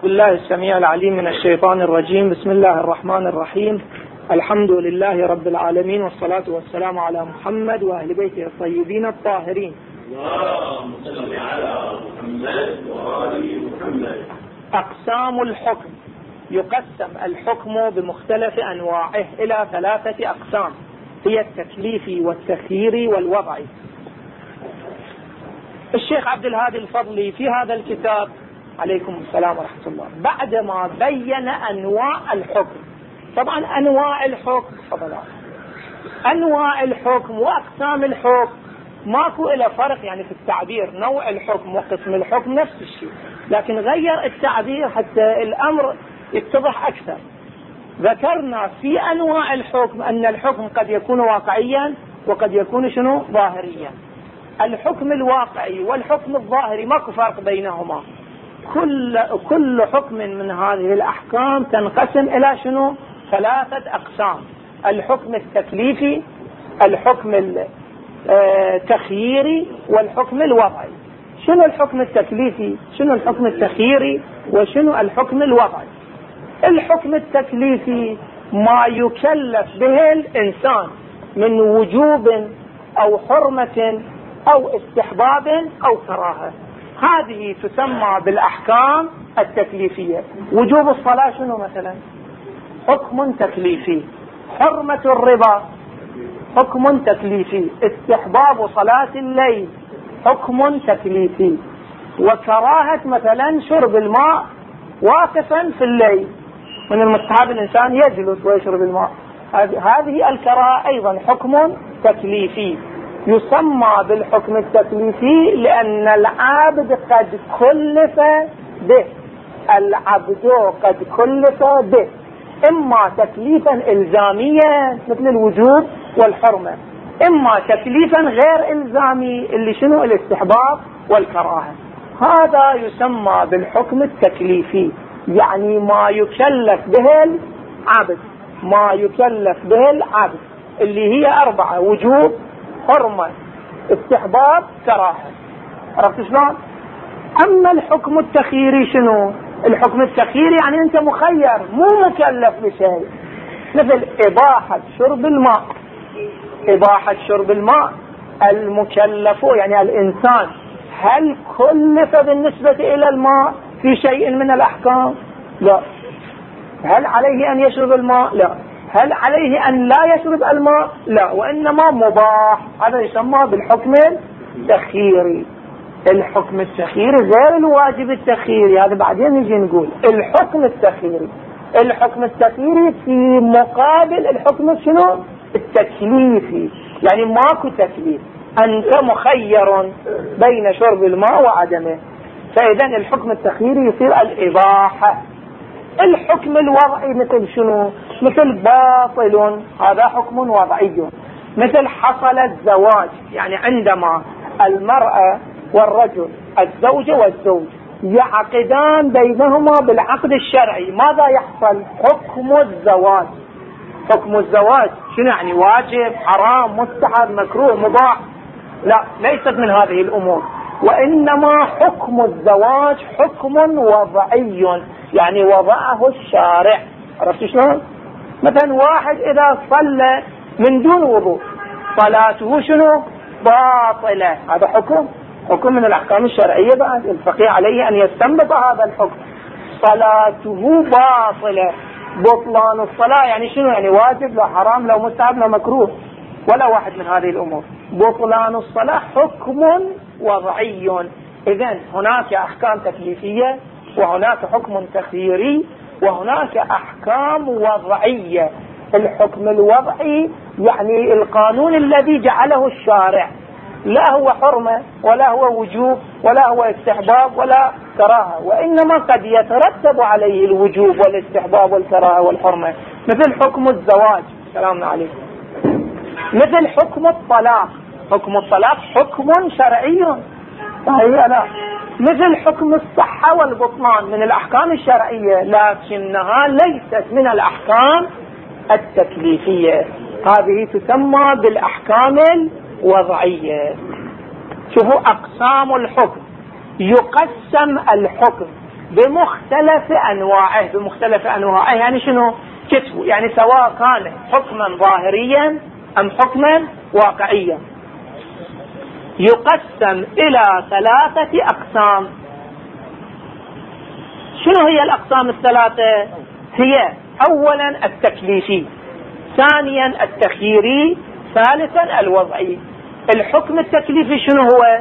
بالله السميع العليم من الشيطان الرجيم. بسم الله الرحمن الرحيم. الحمد لله رب العالمين والصلاة والسلام على محمد وأهل بيته الطيبين الطاهرين. اللهم صل على محمد وآل محمد أقسام الحكم. يقسم الحكم بمختلف أنواعه إلى ثلاثة أقسام. هي التكليفي والتخييري والوضعي الشيخ عبد الهادي الفضلي في هذا الكتاب عليكم السلام ورحمة الله. بعدما بين أنواع الحكم طبعا أنواع الحكم فضلا أنواع الحكم وأقسام الحكم ماكو إلى فرق يعني في التعبير. نوع الحكم وقسم الحكم نفس الشيء لكن غير التعبير حتى الأمر يتضح أكثر. ذكرنا في أنواع الحكم أن الحكم قد يكون واقعيا وقد يكون شنو؟ ظاهريا. الحكم الواقعي والحكم الظاهري ماكو فرق بينهما. كل كل حكم من هذه الأحكام تنقسم إلى شنو؟ ثلاثة أقسام. الحكم التكليفي الحكم التخييري والحكم الوضعي. شنو الحكم التكليفي؟ شنو الحكم التخييري؟ وشنو الحكم الوضعي؟ الحكم التكليفي ما يكلف به الإنسان من وجوب أو حرمة أو استحباب أو كراهة. هذه تسمى بالأحكام التكليفية. وجوب الصلاة شنو مثلا؟ حكم تكليفي. حرمة الربا. حكم تكليفي. استحباب صلاة الليل. حكم تكليفي. وكراهة مثلا شرب الماء واقفا في الليل. من المستحب الإنسان يجلس ويشرب الماء. هذه الكراهة أيضا حكم تكليفي. يسمى بالحكم التكليفي لأن العبد قد كلف به. العبد قد كلف به. إما تكليفا إلزاميا مثل الوجوب والحرمة. إما تكليفا غير إلزامي اللي شنو؟ الاستحباب والكراهة. هذا يسمى بالحكم التكليفي. يعني ما يكلف به العبد. ما يكلف به العبد. اللي هي أربعة وجوب حرمة استحباب كراهة عرفت شلون؟ أما الحكم التخييري شنو؟ الحكم التخييري يعني أنت مخير مو مكلف بشيء مثل إباحة شرب الماء إباحة شرب الماء المكلف يعني الإنسان هل كلف بالنسبة إلى الماء في شيء من الأحكام؟ لا هل عليه أن يشرب الماء؟ لا هل عليه أن لا يشرب الماء؟ لا وإنما مباح. هذا يسمى بالحكم التخييري الحكم التخييري غير الواجب التخييري هذا بعدين نجي نقول الحكم التخييري الحكم التخييري في مقابل الحكم شنو؟ التكليفي. يعني ماكو تكليف. أنت مخير بين شرب الماء وعدمه. فإذا الحكم التخييري يصير الإباحة. الحكم الوضعي مثل شنو؟ مثل باطل هذا حكم وضعي. مثل حصل الزواج يعني عندما المرأة والرجل الزوجة والزوج يعقدان بينهما بالعقد الشرعي ماذا يحصل؟ حكم الزواج. حكم الزواج شنو يعني؟ واجب حرام مستحب مكروه مباح لا ليست من هذه الأمور. وإنما حكم الزواج حكم وضعي. يعني وضعه الشارع. عرفت شلون؟ مثلا واحد إذا صلى من دون وضوء صلاته شنو؟ باطلة. هذا حكم؟ حكم من الأحكام الشرعية بعد الفقيه عليه أن يستنبط هذا الحكم. صلاته باطلة. بطلان الصلاة يعني شنو؟ يعني واجب لا حرام لو مستحب لو مكروه. ولا واحد من هذه الأمور. بطلان الصلاة حكم وضعي. اذا هناك أحكام تكليفية وهناك حكم تخييري وهناك أحكام وضعية. الحكم الوضعي يعني القانون الذي جعله الشارع. لا هو حرمة ولا هو وجوب ولا هو استحباب ولا كراهة. وإنما قد يترتب عليه الوجوب والاستحباب والكراهة والحرمة. مثل حكم الزواج. سلام عليكم. مثل حكم الطلاق. حكم الطلاق حكم شرعي. صحيح لا مثل حكم الصحة والبطلان من الأحكام الشرعية لكنها ليست من الأحكام التكليفية. هذه تسمى بالأحكام الوضعية. شوفوا أقسام الحكم. يقسم الحكم بمختلف أنواعه. بمختلف أنواعه يعني شنو؟ كتبه يعني سواء كان حكما ظاهريا أم حكما واقعيا. يقسم إلى ثلاثة أقسام. شنو هي الأقسام الثلاثة؟ هي أولا التكليفي ثانيا التخييري ثالثا الوضعي. الحكم التكليفي شنو هو؟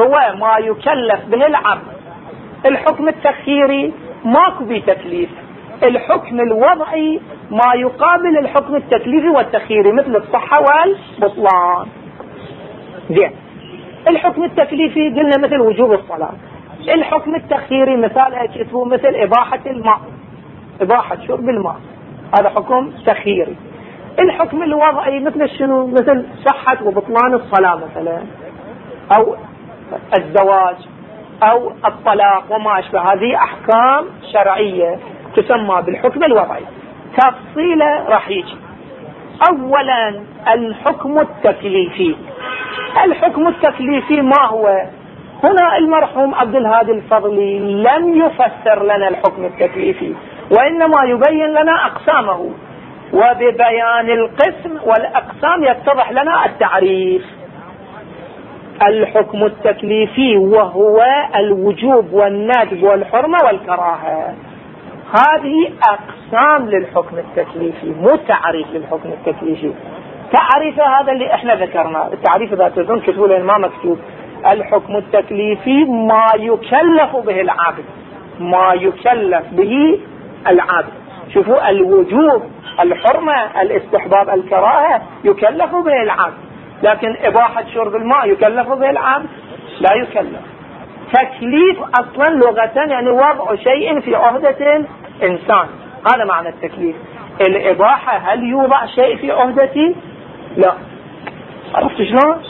هو ما يكلف به العبد. الحكم التخييري ماكو به تكليف. الحكم الوضعي ما يقابل الحكم التكليفي والتخييري مثل الصحة والبطلان. زين الحكم التكليفي قلنا مثل وجوب الصلاة. الحكم التخييري مثال اسمه مثل إباحة الماء. إباحة شرب الماء. هذا حكم تخييري الحكم الوضعي مثل شنو؟ مثل صحة وبطلان الصلاة مثلا. أو الزواج. أو الطلاق وما أشبه. هذه أحكام شرعية تسمى بالحكم الوضعي. تفصيله راح يجي أولا الحكم التكليفي. الحكم التكليفي ما هو؟ هنا المرحوم عبد الهادي الفضلي لم يفسر لنا الحكم التكليفي وإنما يبين لنا أقسامه. وببيان القسم والأقسام يتضح لنا التعريف. الحكم التكليفي وهو الوجوب والندب والحرمة والكراهة. هذه أقسام للحكم التكليفي مو تعريف للحكم التكليفي. تعريف هذا اللي إحنا ذكرناه. التعريف إذا تظن كتبوا ما مكتوب. الحكم التكليفي ما يكلف به العبد. ما يكلف به العبد. شوفوا الوجوب الحرمة الاستحباب الكراهة يكلف به العبد. لكن إباحة شرب الماء يكلف به العبد؟ لا يكلف. تكليف أصلا لغة يعني وضع شيء في عهدة إنسان هذا معنى التكليف الإباحة هل يوضع شيء في عهدتي لا. عرفت شلون؟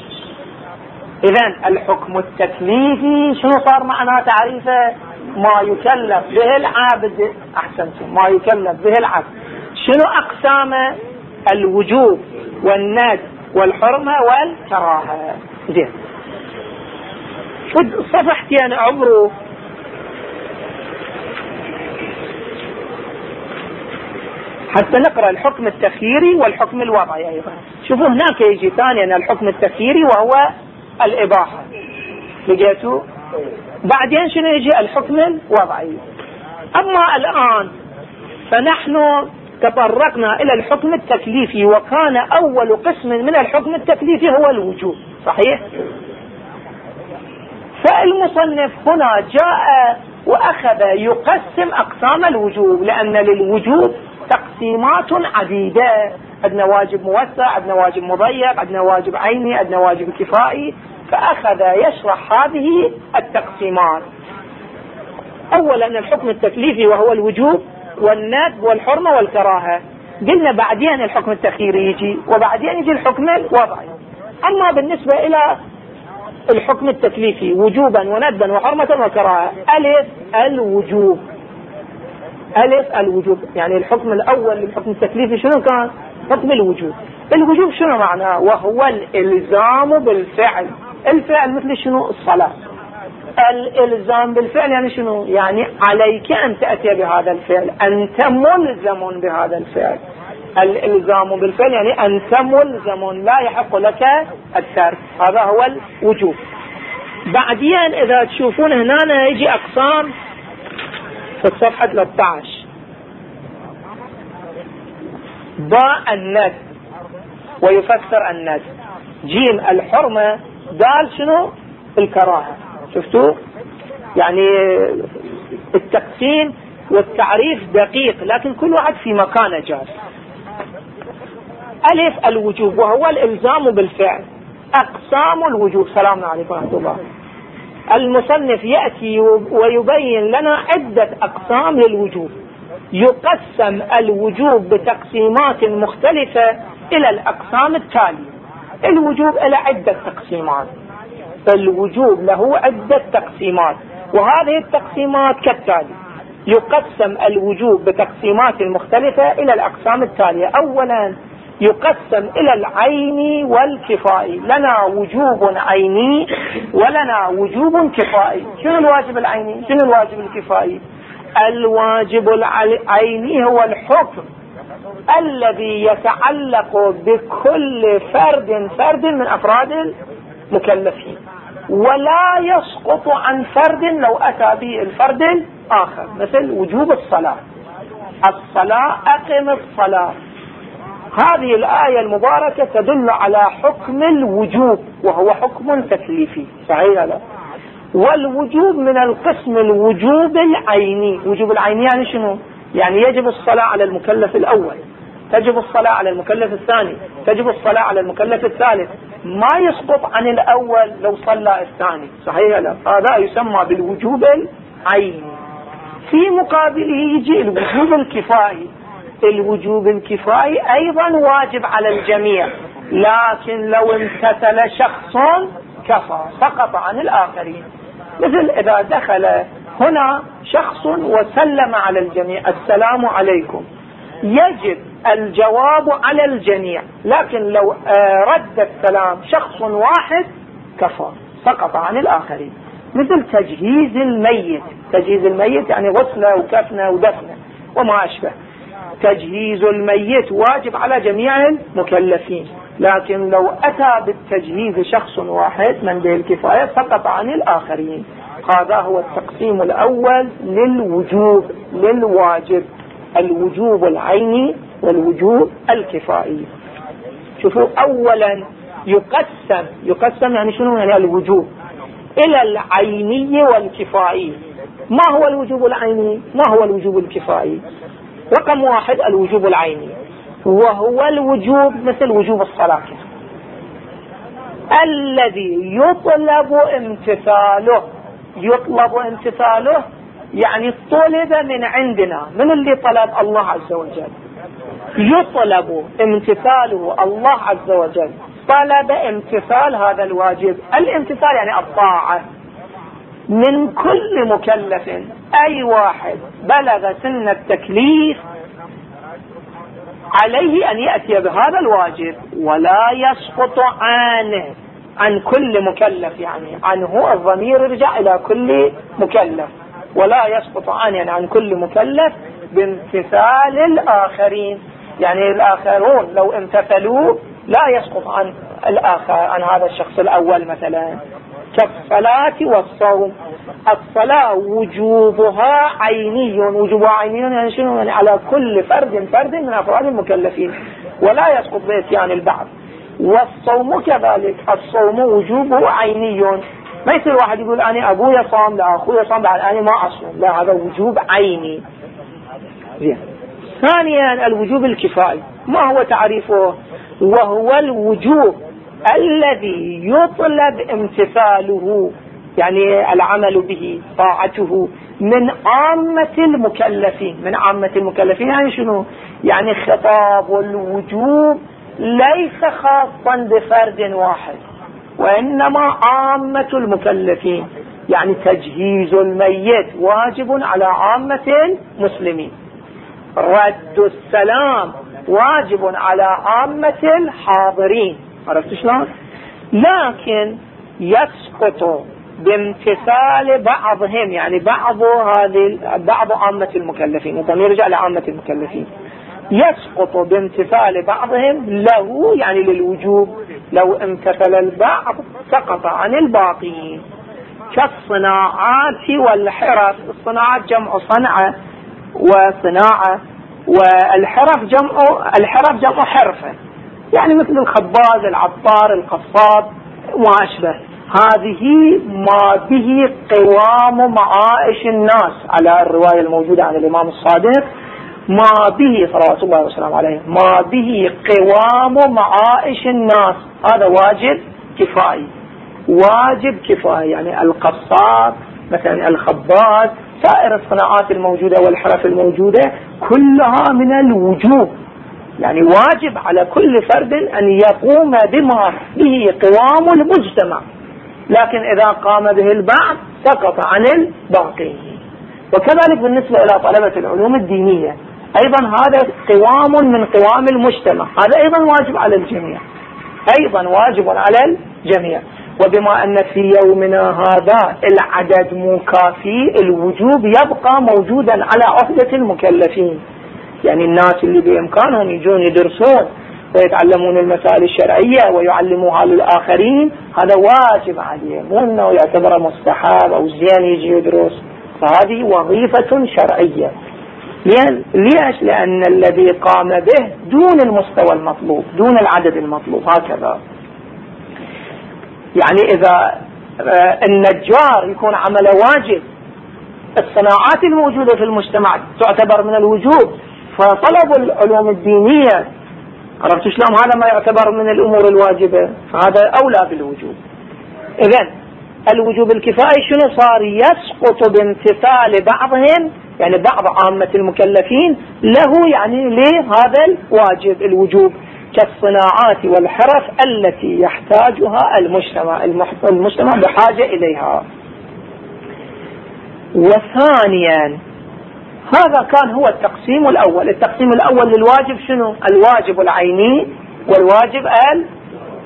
إذا الحكم التكليفي شنو صار معناه تعريفه ما يكلف به العابد أحسنتم. ما يكلف به العبد. شنو أقسامه الوجوب والند والحرمة والكراهة؟ زين. صفحتي أنا عمره. حتى نقرأ الحكم التخييري والحكم الوضعي أيضا. شوفوا هناك يجي ثانيا الحكم التخييري وهو الإباحة. لقيتوا؟ بعدين شنو يجي؟ الحكم الوضعي. أما الآن فنحن تطرقنا إلى الحكم التكليفي وكان أول قسم من الحكم التكليفي هو الوجوب صحيح؟ فالمصنف هنا جاء وأخذ يقسم أقسام الوجوب لأن للوجوب تقسيمات عديدة. عندنا واجب موسع عندنا واجب مضيق عندنا واجب عيني عندنا واجب كفائي. فأخذ يشرح هذه التقسيمات. أولا الحكم التكليفي وهو الوجوب والندب والحرمة والكراهة. قلنا بعدين الحكم التخييري يجي وبعدين يجي الحكم الوضعي. أما بالنسبة إلى الحكم التكليفي وجوبا وندبا وحرمة وكراهة. ألف الوجوب. ألف الوجوب. يعني الحكم الأول للحكم التكليفي شنو كان؟ حكم الوجوب. الوجوب شنو معناه وهو الإلزام بالفعل. الفعل مثل شنو؟ الصلاة. الإلزام بالفعل يعني شنو؟ يعني عليك أن تأتي بهذا الفعل. أنت ملزم بهذا الفعل. الالزام بالفعل يعني انت ملزم لا يحق لك الترك هذا هو الوجوب. بعدين إذا تشوفون هنا يجي أقسام في الصفحة 13 باء الند ويفسر الند جيم الحرمة دال شنو؟ الكراهة. شفتوا؟ يعني التقسيم والتعريف دقيق لكن كل واحد في مكانه جاز ألف الوجوب وهو الإلزام بالفعل. أقسام الوجوب. سلام عليكم ورحمة الله. المصنف يأتي ويبين لنا عدة أقسام للوجوب. يقسم الوجوب بتقسيمات مختلفة إلى الأقسام التالية. الوجوب إلى عدة تقسيمات. الوجوب له عدة تقسيمات وهذه التقسيمات كالتالي. يقسم الوجوب بتقسيمات مختلفة إلى الأقسام التالية. أولا يقسم إلى العيني والكفائي لنا وجوب عيني ولنا وجوب كفائي شنو الواجب العيني؟ شنو الواجب الكفائي الواجب العيني هو الحكم الذي يتعلق بكل فرد فرد من أفراد المكلفين. ولا يسقط عن فرد لو أتى به الفرد الآخر مثل وجوب الصلاة. الصلاة أقم الصلاة. هذه الآية المباركة تدل على حكم الوجوب وهو حكم تكليفي صحيح لا؟ والوجوب من القسم الوجوب العيني. وجوب العيني يعني شنو؟ يعني يجب الصلاة على المكلف الأول تجب الصلاة على المكلف الثاني تجب الصلاة على المكلف الثالث. ما يسقط عن الأول لو صلى الثاني صحيح لا؟ هذا يسمى بالوجوب العيني. في مقابله يجي الوجوب الكفائي. الوجوب الكفائي أيضا واجب على الجميع. لكن لو امتثل شخص كفى سقط عن الآخرين. مثل إذا دخل هنا شخص وسلم على الجميع السلام عليكم. يجب الجواب على الجميع. لكن لو رد السلام شخص واحد كفى سقط عن الآخرين. مثل تجهيز الميت. تجهيز الميت يعني غسلة وكفنة ودفنة وما أشبه. تجهيز الميت واجب على جميع المكلفين. لكن لو أتى بالتجهيز شخص واحد من به الكفاية سقط عن الآخرين. هذا هو التقسيم الأول للوجوب للواجب الوجوب العيني والوجوب الكفائي. شوفوا أولا يقسم يقسم يعني شنو؟ يعني الوجوب. إلى العيني والكفائي. ما هو الوجوب العيني؟ ما هو الوجوب الكفائي؟ رقم واحد الوجوب العيني وهو الوجوب مثل وجوب الصلاة. الذي يطلب امتثاله يطلب امتثاله يعني طلب من عندنا من اللي طلب الله عز وجل. يطلب امتثاله الله عز وجل. طلب امتثال هذا الواجب. الامتثال يعني الطاعة. من كل مكلف. أي واحد بلغ سن التكليف عليه أن يأتي بهذا الواجب ولا يسقط عنه عن كل مكلف يعني عنه الضمير يرجع إلى كل مكلف. ولا يسقط عنه يعني عن كل مكلف بامتثال الآخرين. يعني الآخرون لو امتثلوا لا يسقط عن الآخر عن هذا الشخص الأول مثلا. كالصلاة والصوم. الصلاة وجوبها عيني وجوبها عيني يعني شنو؟ يعني على كل فرد فرد من أفراد المكلفين. ولا يسقط بإتيان البعض. والصوم كذلك. الصوم وجوبه عيني. ما يصير واحد يقول أنا أبوي صام لا أخوي صام بعد أنا ما أصوم. لا هذا وجوب عيني. زين. ثانيا الوجوب الكفائي. ما هو تعريفه؟ وهو الوجوب. الذي يطلب امتثاله يعني العمل به طاعته من عامة المكلفين. من عامة المكلفين يعني شنو؟ يعني خطاب الوجوب ليس خاصا بفرد واحد وإنما عامة المكلفين. يعني تجهيز الميت واجب على عامة المسلمين. رد السلام واجب على عامة الحاضرين. عرفت شلون؟ لكن يسقط بامتثال بعضهم يعني بعض هذه بعض عامة المكلفين. الضمير يرجع لعامة المكلفين. يسقط بامتثال بعضهم له يعني للوجوب لو امتثل البعض سقط عن الباقين. كالصناعات والحرف الصناعات جمع صنعة وصناعة والحرف جمع الحرف جمع حرفة يعني مثل الخباز العطار القصاب وما أشبه. هذه ما به قوام معائش الناس. على الرواية الموجودة عن الإمام الصادق ما به صلوات الله وسلامه عليه ما به قوام معائش الناس. هذا واجب كفائي. واجب كفائي. يعني القصاب مثلا الخباز سائر الصناعات الموجودة والحرف الموجودة كلها من الوجوب. يعني واجب على كل فرد أن يقوم بما به قوام المجتمع. لكن إذا قام به البعض سقط عن الباقي وكذلك بالنسبة إلى طلبة العلوم الدينية أيضا هذا قوام من قوام المجتمع. هذا أيضا واجب على الجميع. أيضا واجب على الجميع. وبما أن في يومنا هذا العدد مو كافي الوجوب يبقى موجودا على عهدة المكلفين. يعني الناس اللي بإمكانهم يجون يدرسون ويتعلمون المسائل الشرعية ويعلموها للآخرين هذا واجب عليهم. مو أنه يعتبر مستحب أو زين يجي يدرس. فهذه وظيفة شرعية. ليش؟ لأن الذي قام به دون المستوى المطلوب دون العدد المطلوب. هكذا. يعني إذا آه، النجار يكون عمله واجب الصناعات الموجودة في المجتمع تعتبر من الوجوب. فطلب العلوم الدينية. عرفت شلون؟ هذا ما يعتبر من الأمور الواجبة. فهذا أولى بالوجوب. إذا الوجوب الكفائي شنو صار؟ يسقط بامتثال بعضهم يعني بعض عامة المكلفين له يعني لهذا الواجب الوجوب. كالصناعات والحرف التي يحتاجها المجتمع المجتمع بحاجة إليها. وثانيا هذا كان هو التقسيم الأول. التقسيم الأول للواجب شنو؟ الواجب العيني والواجب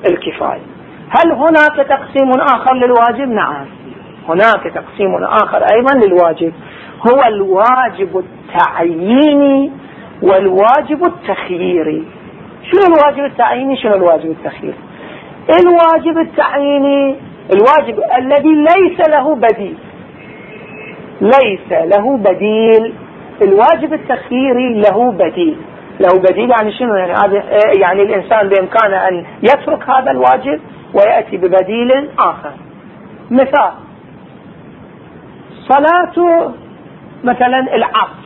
الكفاية. هل هناك تقسيم آخر للواجب؟ نعم. هناك تقسيم آخر أيضا للواجب. هو الواجب التعييني والواجب التخييري شنو الواجب التعييني شنو الواجب التخييري الواجب التعييني الواجب الذي ليس له بديل. ليس له بديل. الواجب التخييري له بديل. له بديل يعني شنو؟ يعني يعني الإنسان بإمكانه أن يترك هذا الواجب ويأتي ببديل آخر. مثال. صلاة مثلا العصر.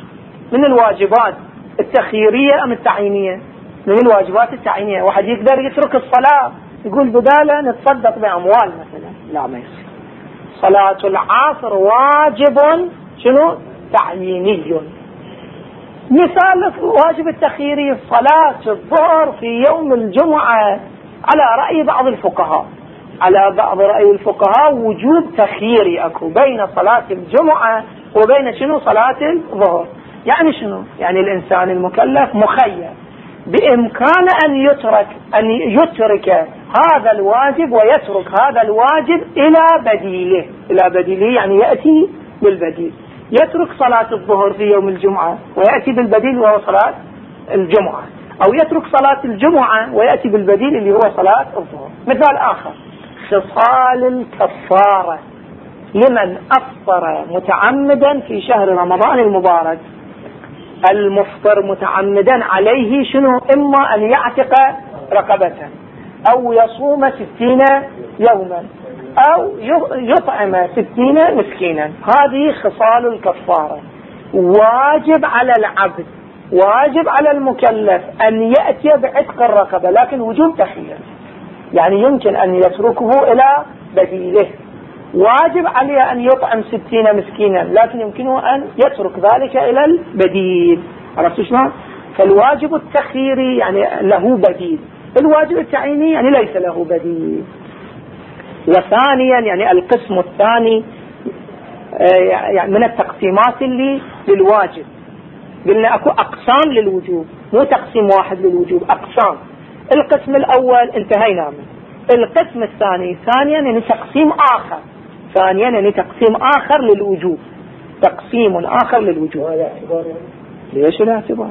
من الواجبات التخييرية أم التعيينية؟ من الواجبات التعيينية. واحد يقدر يترك الصلاة يقول بداله نتصدق بأموال مثلا. لا ما يصير. صلاة العصر واجب شنو؟ تعييني. مثال واجب التخييري صلاة الظهر في يوم الجمعة. على رأي بعض الفقهاء. على بعض رأي الفقهاء وجوب تخييري أكو بين صلاة الجمعة وبين شنو صلاة الظهر. يعني شنو؟ يعني الإنسان المكلف مخير. بإمكان أن يترك أن يترك هذا الواجب ويترك هذا الواجب إلى بديله. إلى بديله يعني يأتي بالبديل. يترك صلاة الظهر في يوم الجمعة ويأتي بالبديل وهو صلاة الجمعة. أو يترك صلاة الجمعة ويأتي بالبديل اللي هو صلاة الظهر. مثال آخر. خصال الكفارة. لمن أفطر متعمدا في شهر رمضان المبارك. المفطر متعمدا عليه شنو؟ إما أن يعتق رقبة. أو يصوم ستين يوما. أو يطعم ستين مسكينا. هذه خصال الكفارة. واجب على العبد واجب على المكلف أن يأتي بعتق الرقبة لكن وجوب تخيير يعني يمكن أن يتركه إلى بديله. واجب عليه أن يطعم ستين مسكينا لكن يمكنه أن يترك ذلك إلى البديل. عرفت شلون؟ فالواجب التخييري يعني له بديل. الواجب التعييني يعني ليس له بديل. وثانيا يعني القسم الثاني آه، يعني من التقسيمات اللي للواجب. قلنا أكو أقسام للوجوب مو تقسيم واحد للوجوب أقسام. القسم الأول انتهينا منه. القسم الثاني ثانيا يعني تقسيم آخر. ثانيا يعني تقسيم آخر للوجوب. تقسيم آخر للوجوب. ليش الاعتبار؟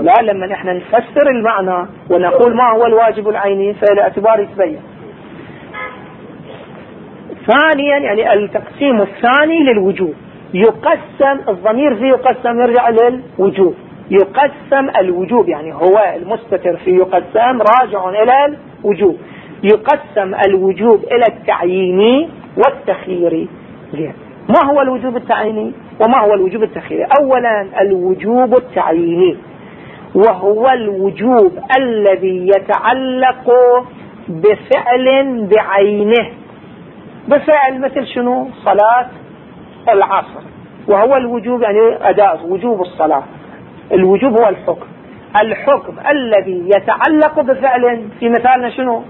لا لما إحنا نفسر المعنى ونقول ما هو الواجب العيني فالاعتبار يتبين. ثانيا يعني التقسيم الثاني للوجوب. يقسم الضمير فيه يقسم يرجع للوجوب. يقسم الوجوب يعني هو المستتر فيه يقسم راجع إلى الوجوب. يقسم الوجوب إلى التعييني والتخييري زين. ما هو الوجوب التعييني؟ وما هو الوجوب التخييري أولا الوجوب التعييني. وهو الوجوب الذي يتعلق بفعل بعينه. بفعل مثل شنو؟ صلاة العصر. وهو الوجوب يعني أداء وجوب الصلاة. الوجوب هو الحكم. الحكم الذي يتعلق بفعل في مثالنا شنو؟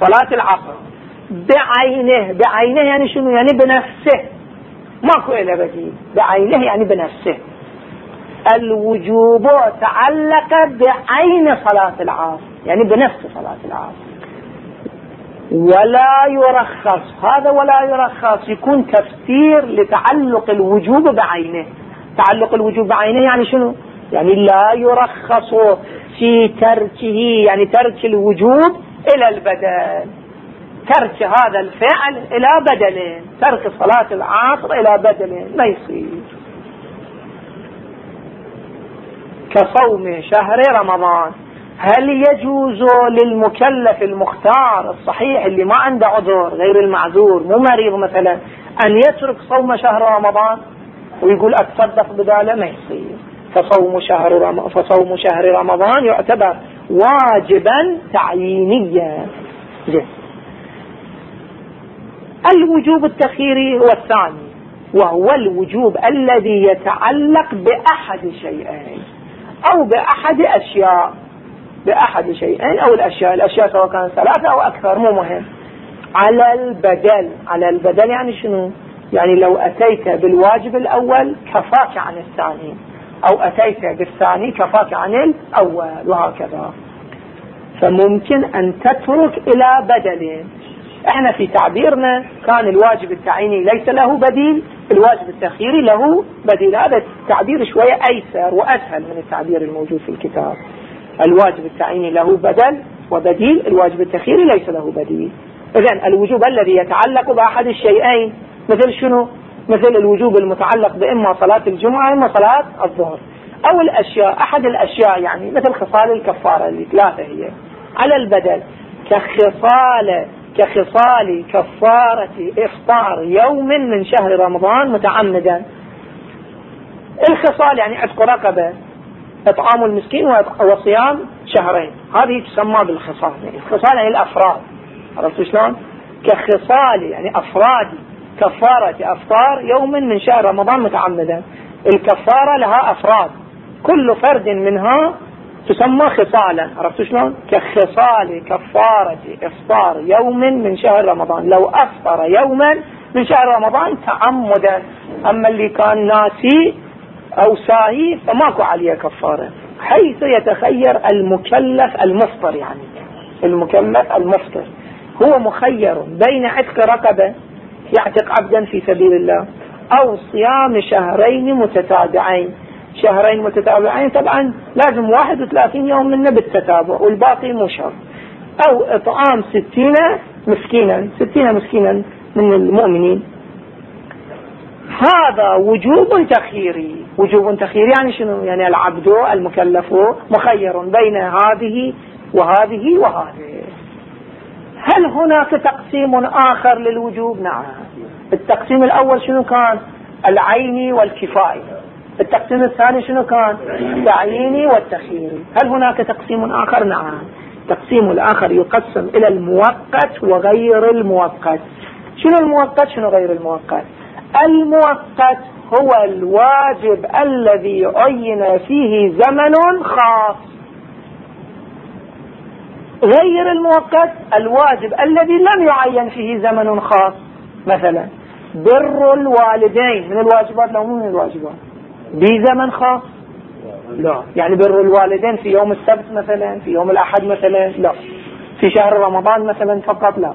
صلاة العصر. بعينه بعينه يعني شنو؟ يعني بنفسه. ماكو إلى بديل بعينه يعني بنفسه. الوجوب تعلق بعين صلاة العصر. يعني بنفس صلاة العصر. ولا يرخص. هذا ولا يرخص. يكون تفسير لتعلق الوجوب بعينه. تعلق الوجوب بعينه يعني شنو؟ يعني لا يرخص في تركه. يعني ترك الوجوب إلى البدل ترك هذا الفعل إلى بدل ترك صلاة العصر إلى بدل ما يصير. كصوم شهر رمضان هل يجوز للمكلف المختار الصحيح اللي ما عنده عذر غير المعذور مو مريض مثلا أن يترك صوم شهر رمضان؟ ويقول أتصدق بداله ما يصير. فصوم شهر رم... فصوم شهر رمضان يعتبر واجبا تعيينيا. زين. الوجوب التخيري هو الثاني وهو الوجوب الذي يتعلق بأحد شيئين أو بأحد أشياء بأحد شيئين أو الأشياء الأشياء سواء كانت ثلاثة أو أكثر مو مهم. على البدل على البدل يعني شنو؟ يعني لو أتيت بالواجب الأول كفاك عن الثاني أو أتيت بالثاني كفاك عن الأول وهكذا. فممكن أن تترك إلى بدل إحنا في تعبيرنا كان الواجب التعييني ليس له بديل الواجب التخييري له بديل. هذا التعبير شوية أيسر وأسهل من التعبير الموجود في الكتاب. الواجب التعييني له بدل وبديل الواجب التخييري ليس له بديل. إذا الوجوب الذي يتعلق بأحد الشيئين مثل شنو؟ مثل الوجوب المتعلق بإما صلاة الجمعة إما صلاة الظهر. أو الأشياء أحد الأشياء يعني مثل خصال الكفارة اللي ثلاثة هي. على البدل كخصال كخصال كفارة إفطار يوم من شهر رمضان متعمدا. الخصال يعني عتق رقبة إطعام المسكين وصيام شهرين. هذه تسمى بالخصال. يعني الخصال يعني الأفراد. عرفت شلون؟ كخصال يعني أفراد كفارة أفطار يوم من شهر رمضان متعمدا. الكفارة لها أفراد. كل فرد منها تسمى خصالا. عرفت شلون؟ كخصال كفارة إفطار يوم من شهر رمضان. لو أفطر يوما من شهر رمضان تعمدا. أما اللي كان ناسي أو ساهي فماكو عليه كفارة. حيث يتخير المكلف المفطر يعني. المكلف المفطر. هو مخير بين عتق رقبة يعتق عبدا في سبيل الله أو صيام شهرين متتابعين. شهرين متتابعين طبعا لازم 31 يوم منه بالتتابع والباقي مو شرط. أو إطعام ستين مسكينا ستين مسكينا من المؤمنين. هذا وجوب تخييري وجوب تخييري يعني شنو؟ يعني العبد المكلف مخير بين هذه وهذه وهذه. هل هناك تقسيم آخر للوجوب؟ نعم. التقسيم الأول شنو كان؟ العيني والكفائي التقسيم الثاني شنو كان؟ التعييني والتخييري. هل هناك تقسيم آخر؟ نعم. التقسيم الآخر يقسم إلى المؤقت وغير المؤقت شنو المؤقت شنو غير المؤقت المؤقت هو الواجب الذي عين فيه زمن خاص. غير المؤقت الواجب الذي لم يعين فيه زمن خاص. مثلا بر الوالدين. من الواجبات؟ لو من الواجبات. بزمن خاص؟ لا. يعني بر الوالدين في يوم السبت مثلا في يوم الأحد مثلا لا. في شهر رمضان مثلا فقط لا.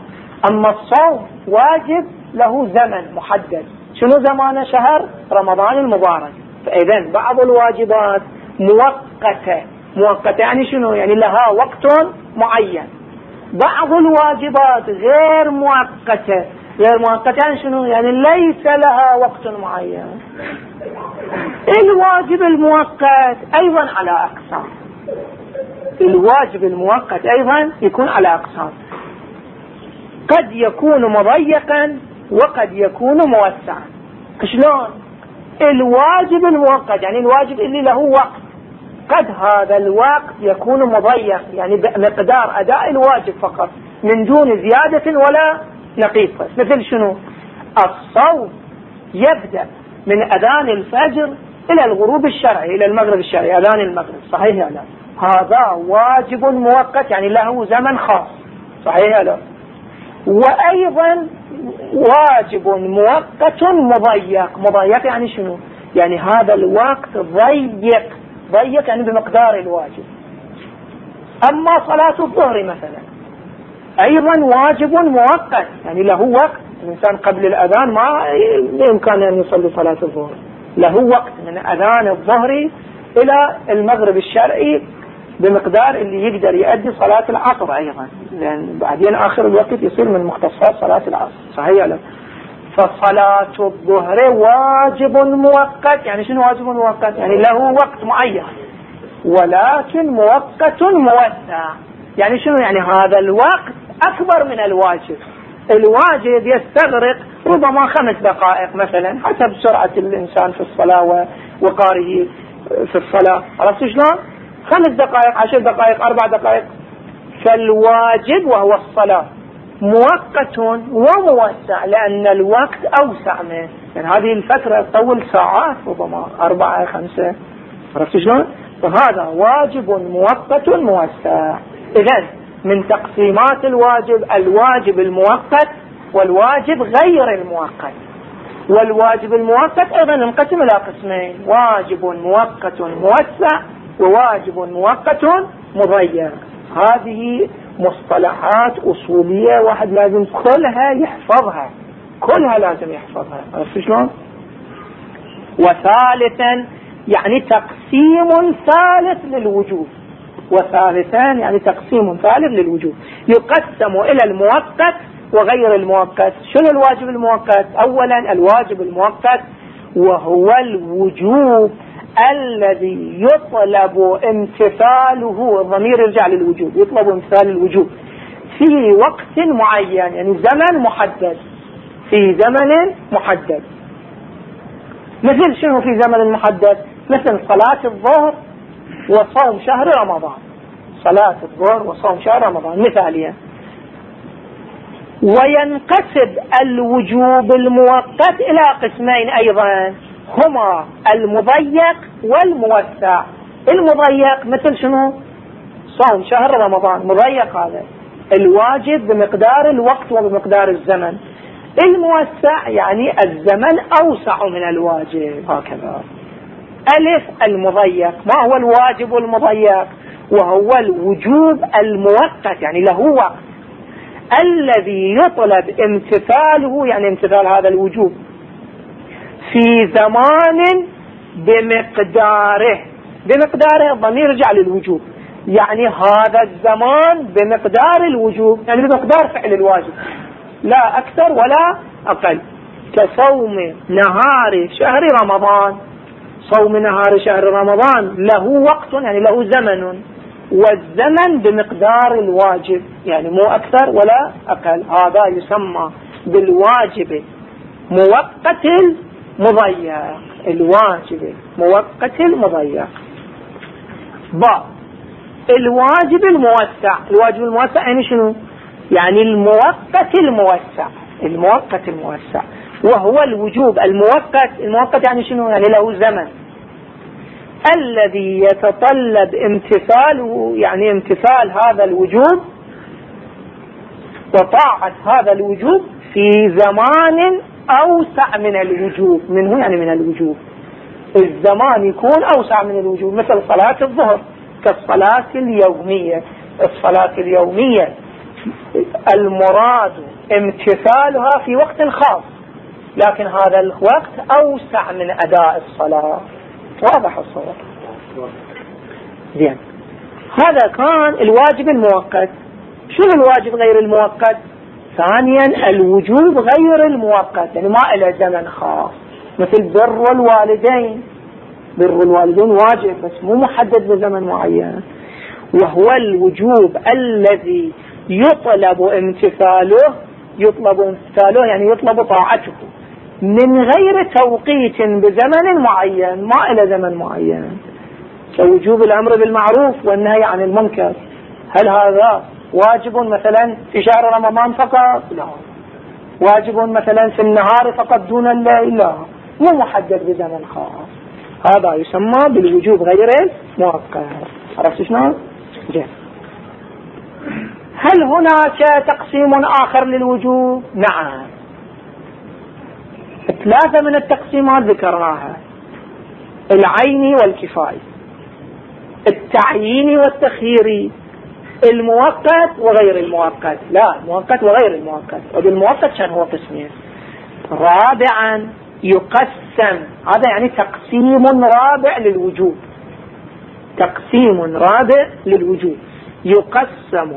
أما الصوم واجب له زمن محدد. شنو زمانه شهر؟ رمضان المبارك. فإذا بعض الواجبات مؤقتة. مؤقتة يعني شنو؟ يعني لها وقت معين. بعض الواجبات غير مؤقتة. غير مؤقتة يعني شنو؟ يعني ليس لها وقت معين. الواجب المؤقت أيضا على أقسام. الواجب المؤقت أيضا يكون على أقسام. قد يكون مضيقا وقد يكون موسعا. شلون؟ الواجب المؤقت يعني الواجب اللي له وقت. قد هذا الوقت يكون مضيق يعني بمقدار أداء الواجب فقط من دون زيادة ولا نقيصة. مثل شنو؟ الصوم يبدأ من أذان الفجر إلى الغروب الشرعي إلى المغرب الشرعي أذان المغرب صحيح لا هذا واجب مؤقت يعني له زمن خاص صحيح لا وأيضا واجب مؤقت مضيق. مضيق يعني شنو؟ يعني هذا الوقت ضيق. ضيق يعني بمقدار الواجب. أما صلاة الظهر مثلا أيضا واجب مؤقت يعني له وقت. الإنسان قبل الأذان ما بإمكانه أن يصلي صلاة الظهر. له وقت من أذان الظهر إلى المغرب الشرعي بمقدار اللي يقدر يؤدي صلاة العصر أيضا. لأن بعدين آخر الوقت يصير من مختصات صلاة العصر. صحيح لا؟ فصلاة الظهر واجب مؤقت. يعني شنو واجب مؤقت؟ يعني له وقت معين. ولكن مؤقت موسع يعني شنو يعني؟ هذا الوقت أكبر من الواجب. الواجب يستغرق ربما خمس دقائق مثلا حسب سرعة الإنسان في الصلاة ووقاره في الصلاة. عرفت شلون؟ خمس دقائق عشر دقائق أربع دقائق. فالواجب وهو الصلاة. مؤقت وموسع لأن الوقت أوسع منه. يعني هذه الفترة تطول ساعات ربما أربعة خمسة. عرفت شلون؟ فهذا واجب مؤقت موسع إذا من تقسيمات الواجب الواجب المؤقت والواجب غير المؤقت. والواجب المؤقت أيضا ينقسم إلى قسمين واجب مؤقت موسع وواجب مؤقت مضيق هذه مصطلحات أصولية واحد لازم كلها يحفظها. كلها لازم يحفظها. عرفت شلون؟ وثالثا يعني تقسيم ثالث للوجوب. وثالثان يعني تقسيم ثالث للوجوب. يقسم إلى المؤقت وغير المؤقت. شنو الواجب المؤقت؟ أولا الواجب المؤقت وهو الوجوب الذي يطلب امتثاله الضمير يرجع للوجوب. يطلب امتثال الوجوب. في وقت معين يعني زمن محدد. في زمن محدد. مثل شنو في زمن محدد؟ مثل صلاة الظهر وصوم شهر رمضان. صلاة الظهر وصوم شهر رمضان. مثاليا وينقسم الوجوب المؤقت إلى قسمين أيضا. هما المضيق والموسع. المضيق مثل شنو؟ صوم شهر رمضان. مضيق هذا. الواجب بمقدار الوقت وبمقدار الزمن. الموسع يعني الزمن أوسع من الواجب. هكذا. ألف المضيق. ما هو الواجب المضيق؟ وهو الوجوب المؤقت يعني له وقت. الذي يطلب امتثاله يعني امتثال هذا الوجوب في زمان بمقداره. بمقداره الضمير يرجع للوجوب. يعني هذا الزمان بمقدار الوجوب يعني بمقدار فعل الواجب. لا أكثر ولا أقل. كصوم نهار شهر رمضان صوم نهار شهر رمضان له وقت يعني له زمن. والزمن بمقدار الواجب يعني مو أكثر ولا أقل. هذا يسمى بالواجب. مؤقت المضيق الواجب مؤقت المضيق با الواجب الموسع. الواجب الموسع يعني شنو؟ يعني المؤقت الموسع. المؤقت الموسع. وهو الوجوب. المؤقت المؤقت يعني شنو؟ يعني له زمن. الذي يتطلب امتثاله يعني امتثال هذا الوجوب وطاعة هذا الوجوب في زمان أوسع من الوجوب. منه يعني من الوجوب؟ الزمان يكون أوسع من الوجوب. مثل صلاة الظهر كالصلاة اليومية. الصلاة اليومية المراد امتثالها في وقت خاص. لكن هذا الوقت أوسع من أداء الصلاة. واضح الصور زين. هذا كان الواجب المؤقت. شنو الواجب غير المؤقت؟ ثانيا الوجوب غير المؤقت. يعني ما له زمن خاص. مثل بر الوالدين. بر الوالدين واجب بس مو محدد بزمن معين. وهو الوجوب الذي يطلب امتثاله يطلب امتثاله يعني يطلب طاعته. من غير توقيت بزمن معين ما إلى زمن معين. كوجوب الأمر بالمعروف والنهي عن المنكر. هل هذا واجب مثلا في شهر رمضان فقط؟ لا. واجب مثلا في النهار فقط دون الليل؟ لا. مو محدد بزمن خاص. هذا يسمى بالوجوب غير المؤقت عرفت شلون؟ جيد هل هناك تقسيم آخر للوجوب؟ نعم. ثلاثة من التقسيمات ذكرناها. العيني والكفاية التعييني والتخييري المؤقت وغير المؤقت. لا المؤقت وغير المؤقت. وبالمؤقت كان هو قسمين. رابعا يقسم. هذا يعني تقسيم رابع للوجوب. تقسيم رابع للوجوب. يقسم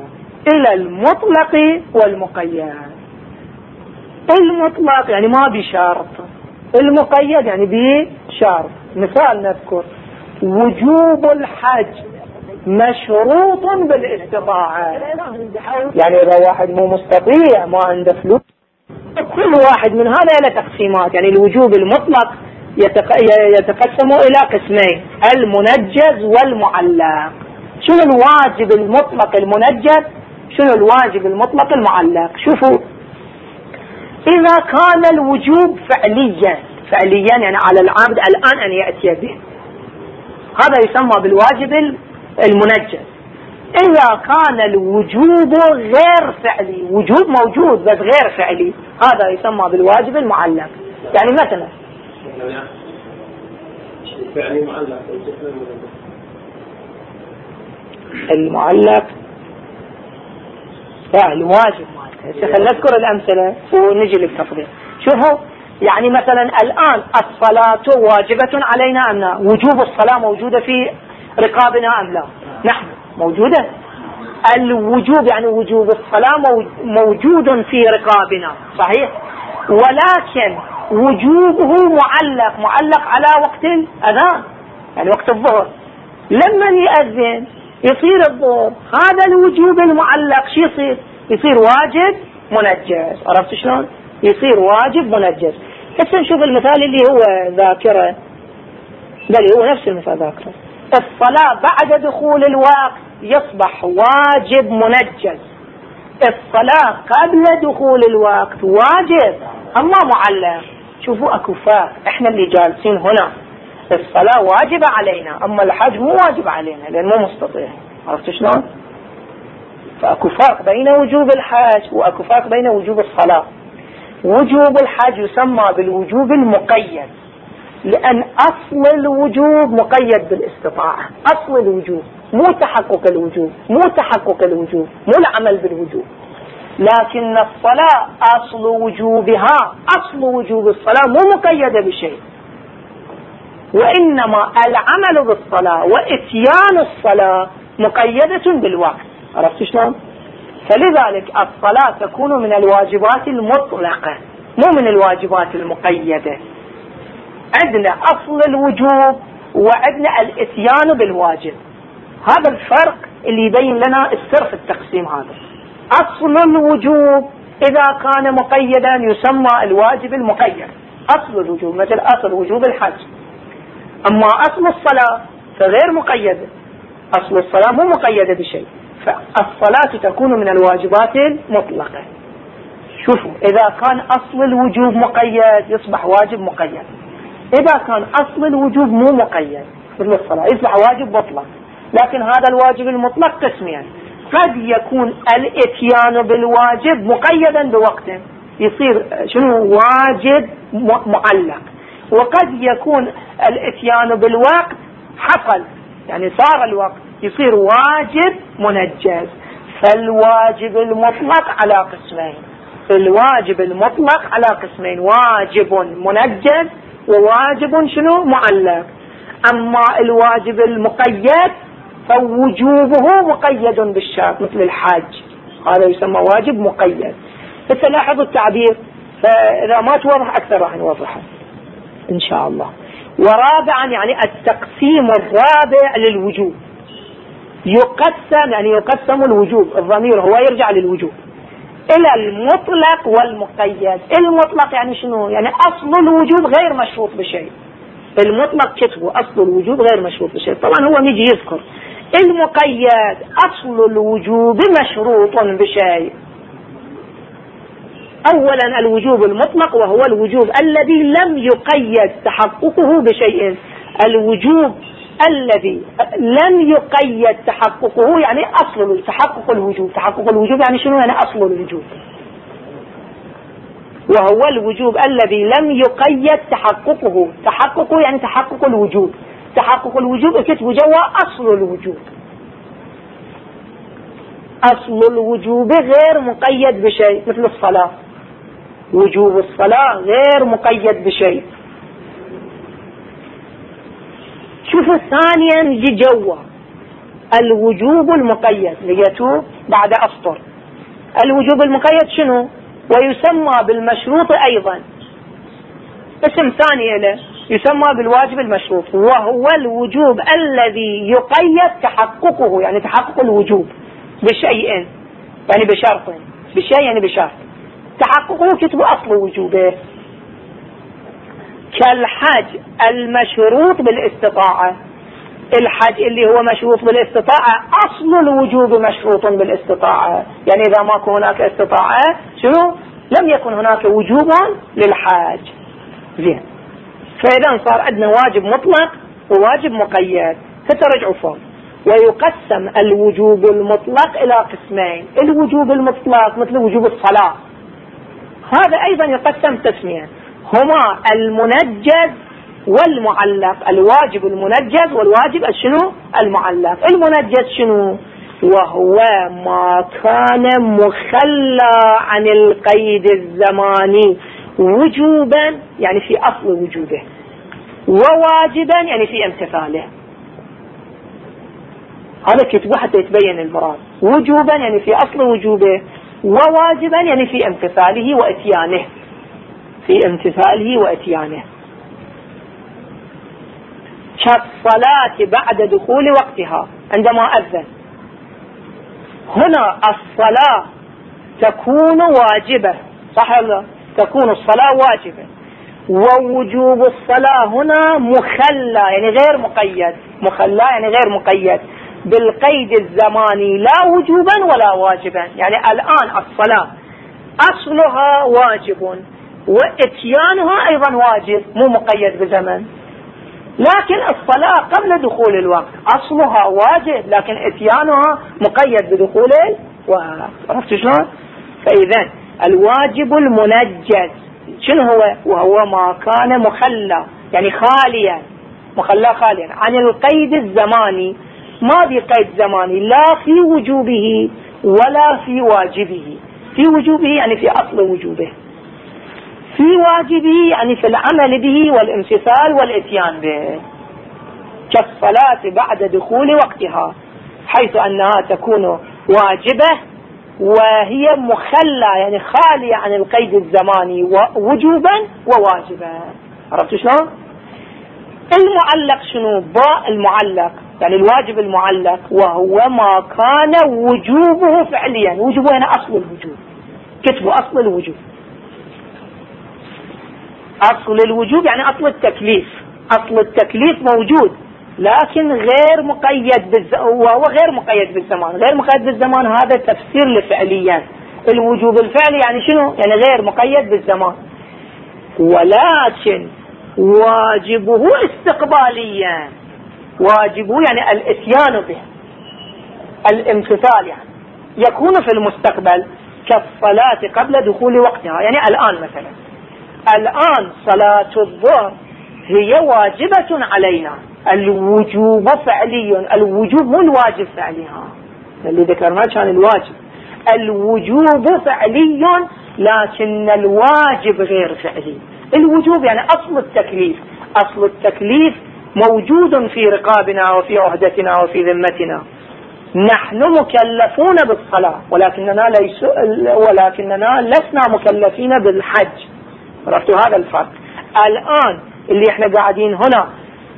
إلى المطلق والمقيد. المطلق يعني ما بشرط المقيد يعني بشرط مثال نذكر. وجوب الحج مشروط بالاستطاعة. يعني إذا واحد مو مستطيع ما عنده فلوس كل واحد من هذا له تقسيمات. يعني الوجوب المطلق يتقسم إلى قسمين. المنجز والمعلق. شنو الواجب المطلق المنجز؟ شنو الواجب المطلق المعلق؟ شوفوا إذا كان الوجوب فعليا فعليا يعني على العبد الآن أن يأتي به. هذا يسمى بالواجب المنجز. إذا كان الوجوب غير فعلي وجوب موجود بس غير فعلي هذا يسمى بالواجب المعلق. يعني مثلا المعلق لا الواجب خلينا نذكر الأمثلة ونجي للتفضيل. شوفوا يعني مثلا الآن الصلاة واجبة علينا أم لا؟ وجوب الصلاة موجودة في رقابنا أم لا؟ نحن موجودة. الوجوب يعني وجوب الصلاة موجود في رقابنا صحيح؟ ولكن وجوبه معلق معلق على وقت الأذان يعني وقت الظهر. لما يأذن يصير الظهر هذا الوجوب المعلق شو يصير؟ يصير واجب منجز. عرفت شلون؟ يصير واجب منجز. هسه نشوف المثال اللي هو ذاكرة. بل هو نفس المثال ذاكرة. الصلاة بعد دخول الوقت يصبح واجب منجز. الصلاة قبل دخول الوقت واجب. أما معلق شوفوا أكو فرق. إحنا اللي جالسين هنا. الصلاة واجبة علينا أما الحج مو واجب علينا لأن مو مستطيع. عرفت شلون؟ فأكو فرق بين وجوب الحج وأكو فرق بين وجوب الصلاة. وجوب الحج يسمى بالوجوب المقيد لأن أصل الوجوب مقيد بالاستطاعة. أصل الوجوب مو تحقق الوجوب مو تحقق الوجوب مو العمل بالوجوب. لكن الصلاة أصل وجوبها أصل وجوب الصلاة مو مقيدة بشيء. وإنما العمل بالصلاة وإتيان الصلاة مقيدة بالوقت. عرفت شلون؟ فلذلك الصلاة تكون من الواجبات المطلقة مو من الواجبات المقيدة. عندنا أصل الوجوب وعندنا الإتيان بالواجب. هذا الفرق اللي يبين لنا السر في التقسيم هذا. أصل الوجوب إذا كان مقيدا يسمى الواجب المقيد. أصل الوجوب مثل أصل وجوب الحج. أما أصل الصلاة فغير مقيدة أصل الصلاة مو مقيدة بشيء. فالصلاة تكون من الواجبات المطلقة. شوفوا إذا كان أصل الوجوب مقيد يصبح واجب مقيد. إذا كان أصل الوجوب مو مقيد مثل الصلاة يصبح واجب مطلق. لكن هذا الواجب المطلق قسمين. قد يكون الإتيان بالواجب مقيدا بوقت يصير شنو؟ واجب معلق وقد يكون الإتيان بالوقت حصل يعني صار الوقت. يصير واجب منجز. فالواجب المطلق على قسمين. الواجب المطلق على قسمين. واجب منجز وواجب شنو؟ معلق. أما الواجب المقيد فوجوبه مقيد بالشرط مثل الحاج هذا يسمى واجب مقيد. فتلاحظوا التعبير فإذا ما توضح أكثر راح نوضحه. إن شاء الله. ورابعا يعني التقسيم الرابع للوجوب. يقسم يعني يقسم الوجوب الضمير هو يرجع للوجوب. إلى المطلق والمقيد. المطلق يعني شنو؟ يعني أصل الوجوب غير مشروط بشيء. المطلق كتبه أصل الوجوب غير مشروط بشيء. طبعا هو نيجي يذكر. المقيد أصل الوجوب مشروط بشيء. اولا الوجوب المطلق وهو الوجوب الذي لم يقيد تحققه بشيء. الوجوب الذي لم يقيد تحققه يعني أصل تحقق الوجوب. تحقق الوجوب يعني شنو؟ يعني أصل الوجوب. وهو الوجوب الذي لم يقيد تحققه. تحققه يعني تحقق الوجوب. تحقق الوجوب اكتبوا جوا أصل الوجوب. أصل الوجوب غير مقيد بشيء مثل الصلاة. وجوب الصلاة غير مقيد بشيء. شوفوا ثانيا يجي جوا الوجوب المقيد لقيتوه بعد أسطر. الوجوب المقيد شنو؟ ويسمى بالمشروط أيضا. اسم ثاني له يسمى بالواجب المشروط. وهو الوجوب الذي يقيد تحققه يعني تحقق الوجوب بشيء يعني بشرط بشيء يعني بشرط. تحققه كتب أصل وجوبه. كالحج المشروط بالاستطاعة. الحج اللي هو مشروط بالاستطاعة أصل الوجوب مشروط بالاستطاعة. يعني إذا ماكو هناك استطاعة شنو؟ لم يكن هناك وجوب للحاج. زين. فإذا صار عندنا واجب مطلق وواجب مقيد. فترجعوا فوق. ويقسم الوجوب المطلق إلى قسمين. الوجوب المطلق مثل وجوب الصلاة. هذا أيضا يقسم تسمية هما المنجز والمعلق. الواجب المنجز والواجب شنو؟ المعلق. المنجز شنو؟ وهو ما كان مخلى عن القيد الزماني وجوبا يعني في أصل وجوبه وواجبا يعني في امتثاله. هذا كتبه حتى يتبين المراد. وجوبا يعني في أصل وجوبه وواجبا يعني في امتثاله وإتيانه. في امتثاله واتيانه. كالصلاة بعد دخول وقتها عندما أذن. هنا الصلاة تكون واجبة. صح ولا تكون الصلاة واجبة. ووجوب الصلاة هنا مخلى يعني غير مقيد. مخلى يعني غير مقيد. بالقيد الزماني لا وجوبا ولا واجبا. يعني الآن الصلاة أصلها واجب. واتيانها أيضا واجب مو مقيد بزمن لكن الصلاة قبل دخول الوقت أصلها واجب لكن اتيانها مقيد بدخول الوقت. شلون؟ فإذا الواجب المنجز. شنو هو؟ وهو ما كان مخلى يعني خاليا مخلى خاليا عن القيد الزماني. ما بقيد زماني لا في وجوبه ولا في واجبه. في وجوبه يعني في أصل وجوبه. في واجبه يعني في العمل به والامتثال والإتيان به. كالصلاة بعد دخول وقتها حيث أنها تكون واجبة وهي مخلى يعني خالية عن القيد الزماني وجوبا وواجبا. عرفت شلون؟ المعلق شنو؟ باء المعلق يعني الواجب المعلق وهو ما كان وجوبه فعليا. وجوبه هنا أصل الوجوب. كتبه أصل الوجوب. أصل الوجوب يعني أصل التكليف. أصل التكليف موجود لكن غير مقيد بالز... وهو غير مقيد بالزمان. غير مقيد بالزمان هذا تفسير لفعليا. الوجوب الفعلي يعني شنو؟ يعني غير مقيد بالزمان. ولكن واجبه استقباليا. واجبه يعني الإتيان به. الامتثال يعني. يكون في المستقبل كالصلاة قبل دخول وقتها. يعني الآن مثلا. الآن صلاة الظهر هي واجبة علينا. الوجوب فعلي الوجوب مو الواجب فعلي ها. اللي ذكرناه كان الواجب. الوجوب فعلي لكن الواجب غير فعلي. الوجوب يعني أصل التكليف. أصل التكليف موجود في رقابنا وفي عهدتنا وفي ذمتنا. نحن مكلفون بالصلاة ولكننا ليس ولكننا لسنا مكلفين بالحج. عرفتوا هذا الفرق؟ الآن اللي إحنا قاعدين هنا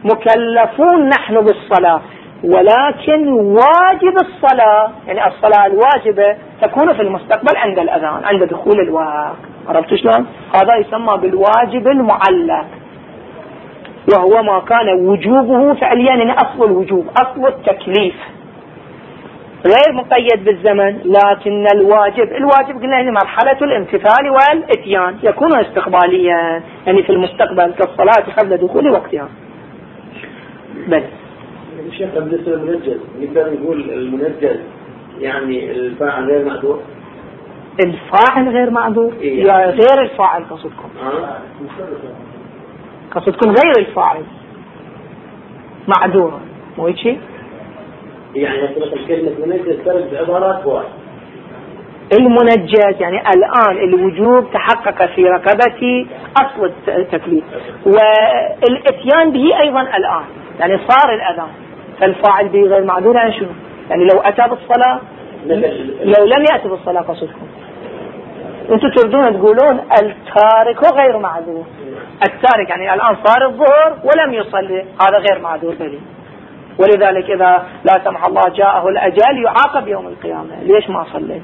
مكلفون نحن بالصلاة ولكن واجب الصلاة يعني الصلاة الواجبة تكون في المستقبل عند الأذان عند دخول الوقت. عرفتوا شلون؟ هذا يسمى بالواجب المعلق وهو ما كان وجوبه فعليا يعني أصل الوجوب أصل التكليف. غير مقيد بالزمن لكن الواجب الواجب قلنا يعني مرحلة الامتثال والاتيان يكون استقباليا يعني في المستقبل كالصلاة قبل دخول وقتها. بل. الشيخ بالنسبة للمنجز نقدر نقول المنجز يعني الفاعل غير معذور؟ الفاعل غير معذور؟ إيه؟ يا غير الفاعل قصدكم. آه. قصدكم غير الفاعل. معذور. مو هيك شيء؟ يعني كلمة منجز ترد بعبارات واحد المنجز يعني الآن الوجوب تحقق في رقبتي أصل التكليف. والإتيان به أيضا الآن. يعني صار الأذان. فالفاعل به غير معذور يعني شنو؟ يعني لو أتى بالصلاة لو لم يأتي بالصلاة قصدكم. أنتم تردون تقولون التارك غير معذور. التارك يعني الآن صار الظهر ولم يصلي هذا غير معذور. دليل ولذلك إذا لا سمح الله جاءه الأجل يعاقب يوم القيامة. ليش ما صليت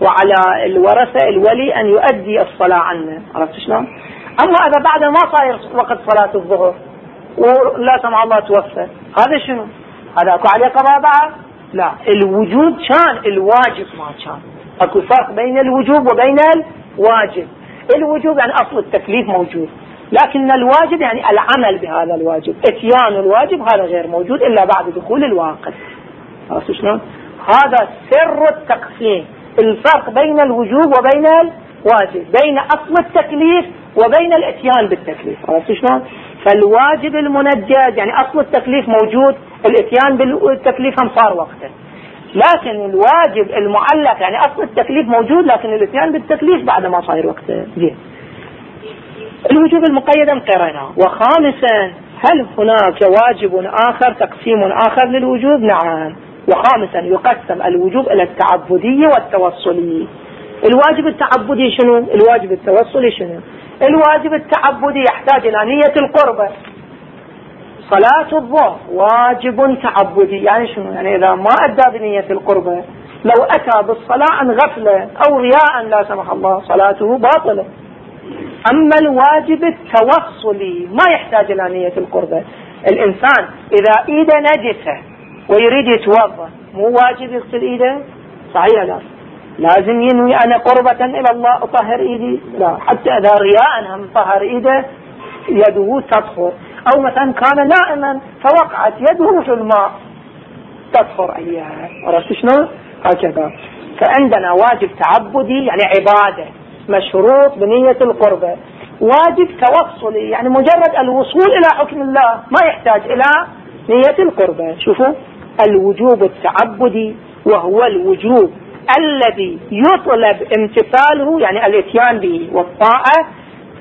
وعلى الورثة الولي أن يؤدي الصلاة عنه. عرفت شلون؟ أما إذا بعد ما صاير وقت صلاة الظهر ولا سمح الله توفى هذا شنو؟ هذا أكو عليه قضاء بعد؟ لا. الوجوب كان الواجب ما كان. أكو فرق بين الوجوب وبين الواجب. الوجوب يعني أصل التكليف موجود. لكن الواجب يعني العمل بهذا الواجب إتيان الواجب هذا غير موجود إلا بعد دخول الواقع. عرفت شلون؟ هذا سر التقسيم الفرق بين الوجوب وبين الواجب بين أصل التكليف وبين الإتيان بالتكليف. عرفت شلون؟ فالواجب المنجد يعني أصل التكليف موجود الإتيان بالتكليف هم صار وقته لكن الواجب المعلق يعني أصل التكليف موجود لكن الإتيان بالتكليف بعد ما صاير وقته الوجوب المقيد قرينا؟ وخامسا هل هناك واجب آخر تقسيم آخر للوجوب؟ نعم. وخامسا يقسم الوجوب إلى التعبدي والتوصلي الواجب التعبدي شنو؟ الواجب التوصلي شنو؟ الواجب التعبدي يحتاج إلى نية القربة صلاة الظهر واجب تعبدي. يعني شنو؟ يعني إذا ما أدى بنية القربة لو أتى بالصلاة عن غفلة أو رياء لا سمح الله صلاته باطلة. أما الواجب التوصلي ما يحتاج إلى نية القربة. الإنسان إذا إيده نجسة ويريد يتوضأ مو واجب يغسل إيده؟ صحيح لا. لازم ينوي أنا قربة إلى الله أطهر إيدي؟ لا. حتى إذا رياء هم طهر إيده يده تطهر. أو مثلا كان نائما فوقعت يده في الماء تطهر أيها. عرفت شنو هكذا. فعندنا واجب تعبدي يعني عبادة. مشروط بنية القربة. واجب توصلي يعني مجرد الوصول إلى حكم الله ما يحتاج إلى نية القربة. شوفوا الوجوب التعبدي وهو الوجوب الذي يطلب امتثاله يعني الإتيان به والطاعة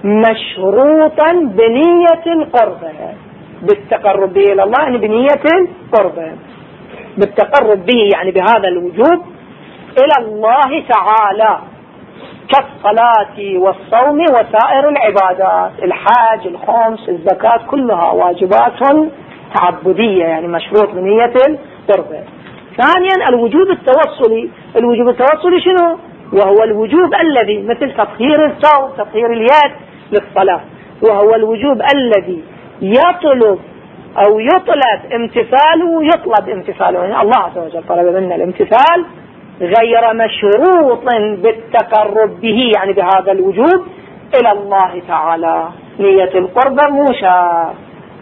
مشروطا بنية القربة. بالتقرب به إلى الله يعني بنية القربة. بالتقرب به يعني بهذا الوجوب إلى الله تعالى. كالصلاة والصوم وسائر العبادات. الحاج الخمس الزكاة كلها واجبات تعبدية يعني مشروط بنية القربة. ثانيا الوجوب التوصلي. الوجوب التوصلي شنو؟ وهو الوجوب الذي مثل تطهير الثوب تطهير اليد للصلاة. وهو الوجوب الذي يطلب أو يطلب امتثاله يطلب امتثاله. يعني الله عز وجل طلب منا الامتثال غير مشروط بالتقرب به يعني بهذا الوجوب إلى الله تعالى. نية القربة مو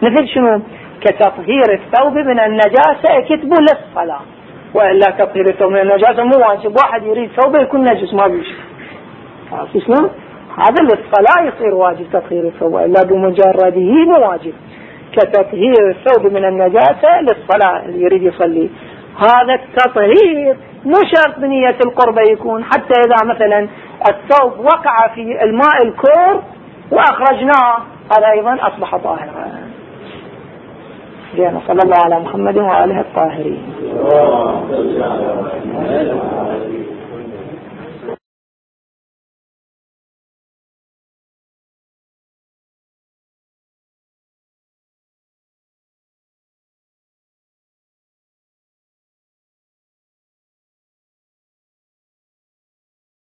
مثل شنو؟ كتطهير الثوب من النجاسة كتبه للصلاة. وإلا تطهير الثوب من النجاسة مو واجب. واحد يريد ثوبه يكون نجس ما بيش شلون هذا للصلاة يصير واجب تطهير الثوب. إلا بمجرده مو واجب. كتطهير الثوب من النجاسة للصلاة اللي يريد يصلي. هذا التطهير مو شرط بنية القربة يكون حتى إذا مثلا الثوب وقع في الماء الكور وأخرجناه هذا أيضا أصبح طاهرا. زين صلى الله على محمد وآله الطاهرين.